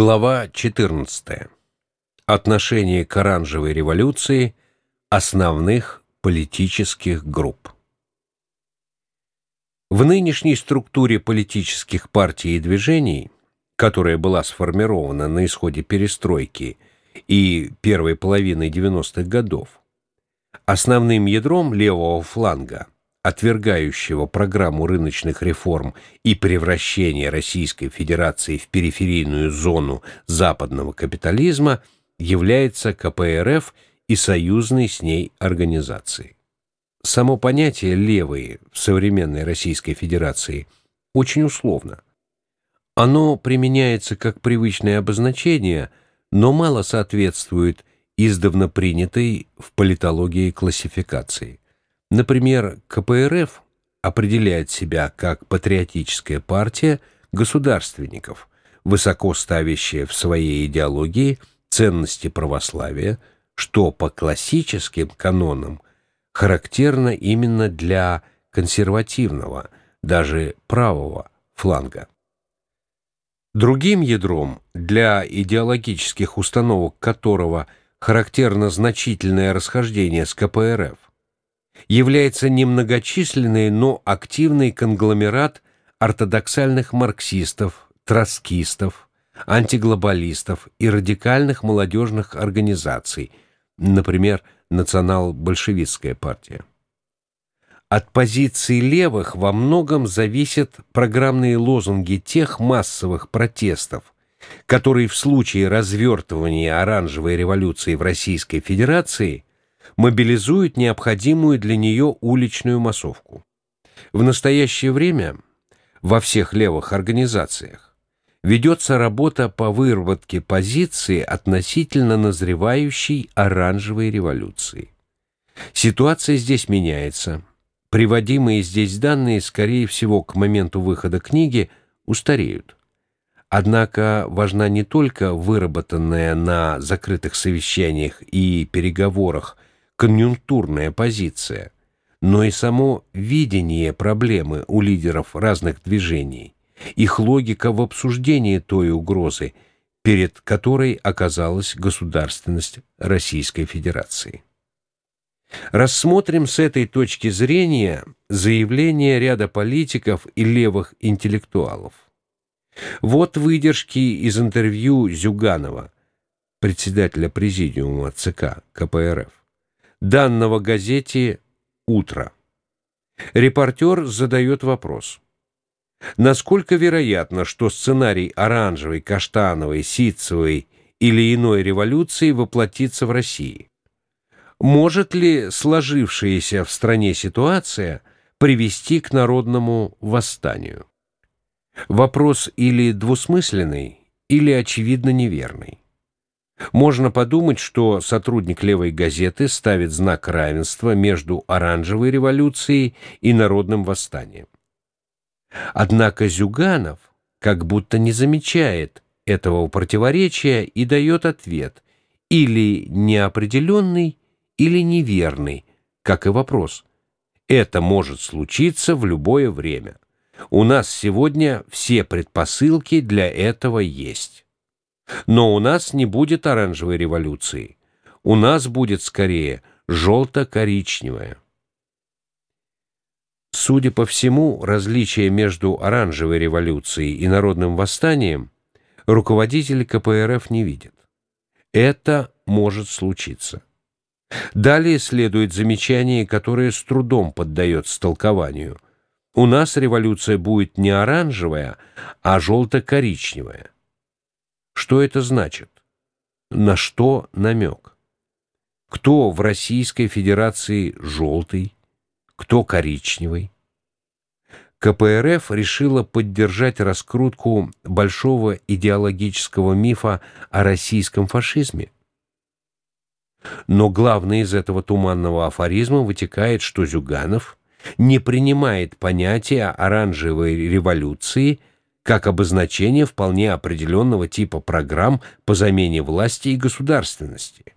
Глава 14. Отношение к оранжевой революции основных политических групп. В нынешней структуре политических партий и движений, которая была сформирована на исходе перестройки и первой половины 90-х годов, основным ядром левого фланга – отвергающего программу рыночных реформ и превращения Российской Федерации в периферийную зону западного капитализма, является КПРФ и союзной с ней организации. Само понятие «левые» в современной Российской Федерации очень условно. Оно применяется как привычное обозначение, но мало соответствует издавна принятой в политологии классификации – Например, КПРФ определяет себя как патриотическая партия государственников, высоко ставящая в своей идеологии ценности православия, что по классическим канонам характерно именно для консервативного, даже правого фланга. Другим ядром, для идеологических установок которого характерно значительное расхождение с КПРФ, является немногочисленный, но активный конгломерат ортодоксальных марксистов, троцкистов, антиглобалистов и радикальных молодежных организаций, например, национал-большевистская партия. От позиции левых во многом зависят программные лозунги тех массовых протестов, которые в случае развертывания оранжевой революции в Российской Федерации – мобилизуют необходимую для нее уличную массовку. В настоящее время во всех левых организациях ведется работа по выработке позиции относительно назревающей оранжевой революции. Ситуация здесь меняется. Приводимые здесь данные, скорее всего, к моменту выхода книги устареют. Однако важна не только выработанная на закрытых совещаниях и переговорах конъюнктурная позиция, но и само видение проблемы у лидеров разных движений, их логика в обсуждении той угрозы, перед которой оказалась государственность Российской Федерации. Рассмотрим с этой точки зрения заявления ряда политиков и левых интеллектуалов. Вот выдержки из интервью Зюганова, председателя президиума ЦК КПРФ данного газете «Утро». Репортер задает вопрос. Насколько вероятно, что сценарий оранжевой, каштановой, ситцевой или иной революции воплотится в России? Может ли сложившаяся в стране ситуация привести к народному восстанию? Вопрос или двусмысленный, или очевидно неверный. Можно подумать, что сотрудник левой газеты ставит знак равенства между оранжевой революцией и народным восстанием. Однако Зюганов как будто не замечает этого противоречия и дает ответ или неопределенный, или неверный, как и вопрос. Это может случиться в любое время. У нас сегодня все предпосылки для этого есть. Но у нас не будет оранжевой революции. У нас будет скорее желто-коричневая. Судя по всему, различие между оранжевой революцией и народным восстанием руководители КПРФ не видят. Это может случиться. Далее следует замечание, которое с трудом поддается толкованию. У нас революция будет не оранжевая, а желто-коричневая. Что это значит? На что намек? Кто в Российской Федерации желтый? Кто коричневый? КПРФ решила поддержать раскрутку большого идеологического мифа о российском фашизме. Но главное из этого туманного афоризма вытекает, что Зюганов не принимает понятия оранжевой революции как обозначение вполне определенного типа программ по замене власти и государственности.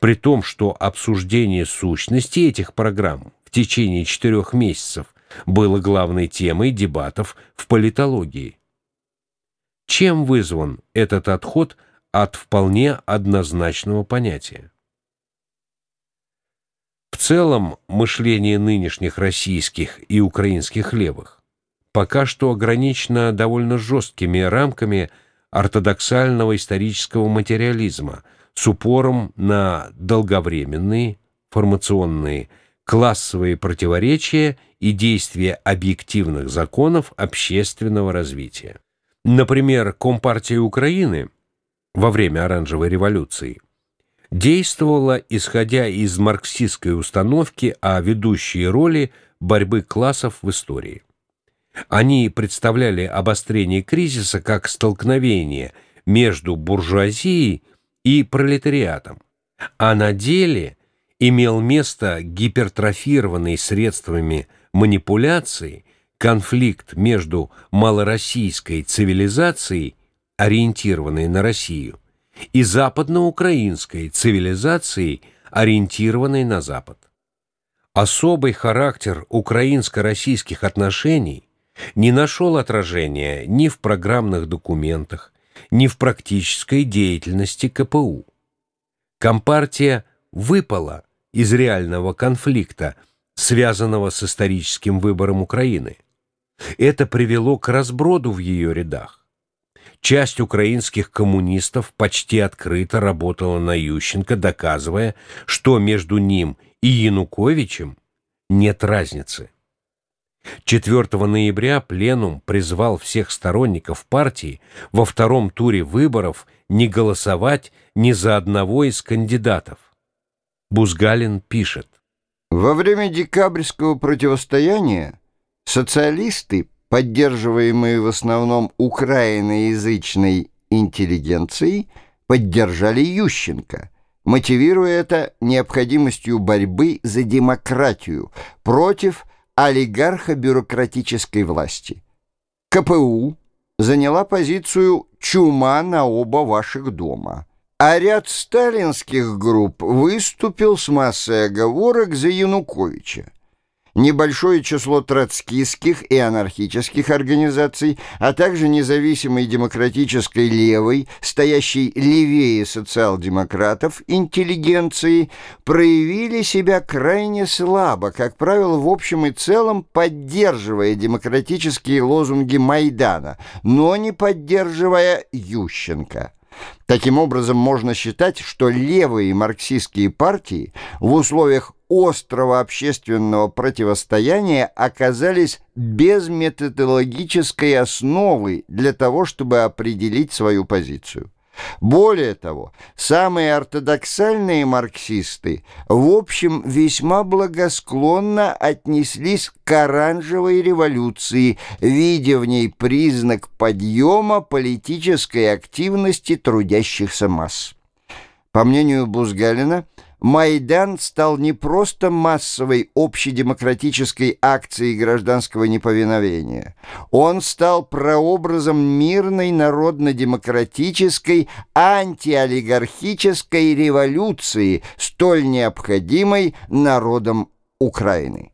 При том, что обсуждение сущности этих программ в течение четырех месяцев было главной темой дебатов в политологии. Чем вызван этот отход от вполне однозначного понятия? В целом, мышление нынешних российских и украинских левых пока что ограничено довольно жесткими рамками ортодоксального исторического материализма с упором на долговременные формационные классовые противоречия и действия объективных законов общественного развития. Например, Компартия Украины во время Оранжевой революции действовала, исходя из марксистской установки о ведущей роли борьбы классов в истории. Они представляли обострение кризиса как столкновение между буржуазией и пролетариатом, а на деле имел место гипертрофированный средствами манипуляции конфликт между малороссийской цивилизацией, ориентированной на Россию, и западноукраинской цивилизацией, ориентированной на Запад. Особый характер украинско-российских отношений не нашел отражения ни в программных документах, ни в практической деятельности КПУ. Компартия выпала из реального конфликта, связанного с историческим выбором Украины. Это привело к разброду в ее рядах. Часть украинских коммунистов почти открыто работала на Ющенко, доказывая, что между ним и Януковичем нет разницы. 4 ноября Пленум призвал всех сторонников партии во втором туре выборов не голосовать ни за одного из кандидатов. Бузгалин пишет. Во время декабрьского противостояния социалисты, поддерживаемые в основном украиноязычной интеллигенцией, поддержали Ющенко, мотивируя это необходимостью борьбы за демократию против олигархо-бюрократической власти. КПУ заняла позицию «чума на оба ваших дома», а ряд сталинских групп выступил с массой оговорок за Януковича небольшое число троцкистских и анархических организаций, а также независимой демократической левой, стоящей левее социал-демократов, интеллигенции, проявили себя крайне слабо, как правило, в общем и целом поддерживая демократические лозунги Майдана, но не поддерживая Ющенко. Таким образом, можно считать, что левые марксистские партии в условиях острого общественного противостояния оказались без методологической основы для того, чтобы определить свою позицию. Более того, самые ортодоксальные марксисты в общем весьма благосклонно отнеслись к оранжевой революции, видя в ней признак подъема политической активности трудящихся масс. По мнению Бузгалина, Майдан стал не просто массовой общедемократической акцией гражданского неповиновения. Он стал прообразом мирной народно-демократической антиолигархической революции, столь необходимой народом Украины.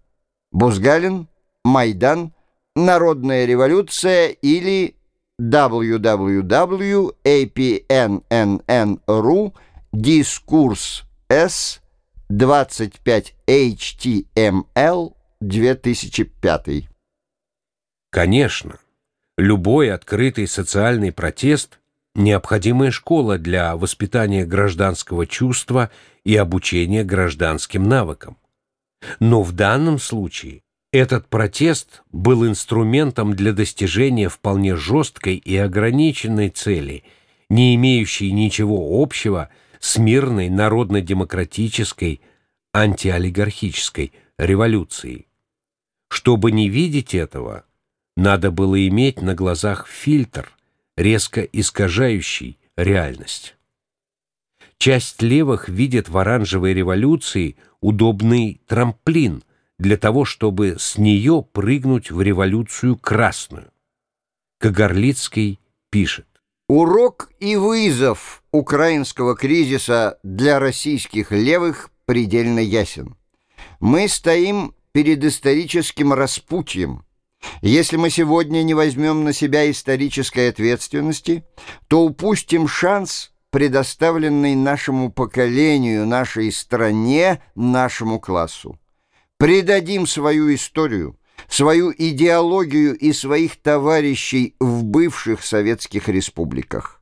Бузгалин, Майдан, Народная революция или www.apnn.ru Дискурс S 25 HTML 2005. Конечно, любой открытый социальный протест – необходимая школа для воспитания гражданского чувства и обучения гражданским навыкам. Но в данном случае этот протест был инструментом для достижения вполне жесткой и ограниченной цели, не имеющей ничего общего с с мирной народно-демократической антиолигархической революцией. Чтобы не видеть этого, надо было иметь на глазах фильтр, резко искажающий реальность. Часть левых видит в оранжевой революции удобный трамплин для того, чтобы с нее прыгнуть в революцию красную. Кагарлицкий пишет. Урок и вызов украинского кризиса для российских левых предельно ясен. Мы стоим перед историческим распутьем. Если мы сегодня не возьмем на себя исторической ответственности, то упустим шанс, предоставленный нашему поколению, нашей стране, нашему классу. Предадим свою историю, свою идеологию и своих товарищей в бывших советских республиках.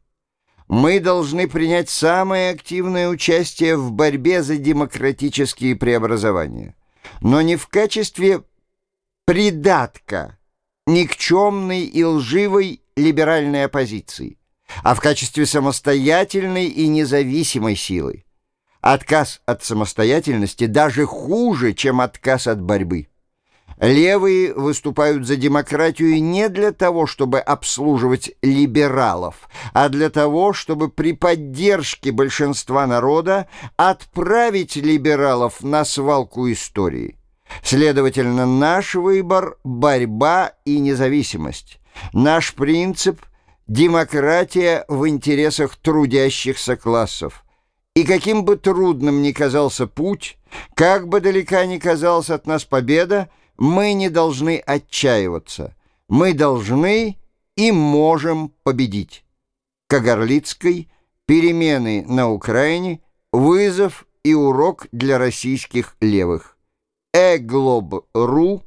Мы должны принять самое активное участие в борьбе за демократические преобразования, но не в качестве придатка никчемной и лживой либеральной оппозиции, а в качестве самостоятельной и независимой силы. Отказ от самостоятельности даже хуже, чем отказ от борьбы. Левые выступают за демократию не для того, чтобы обслуживать либералов, а для того, чтобы при поддержке большинства народа отправить либералов на свалку истории. Следовательно, наш выбор – борьба и независимость. Наш принцип – демократия в интересах трудящихся классов. И каким бы трудным ни казался путь, как бы далека ни казалась от нас победа, мы не должны отчаиваться. Мы должны и можем победить. Кагарлицкой «Перемены на Украине. Вызов и урок для российских левых». eGlobe.ru,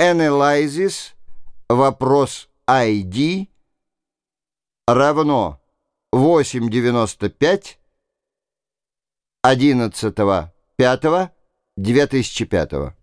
Analysis, вопрос ID равно 8.95 11.05.2005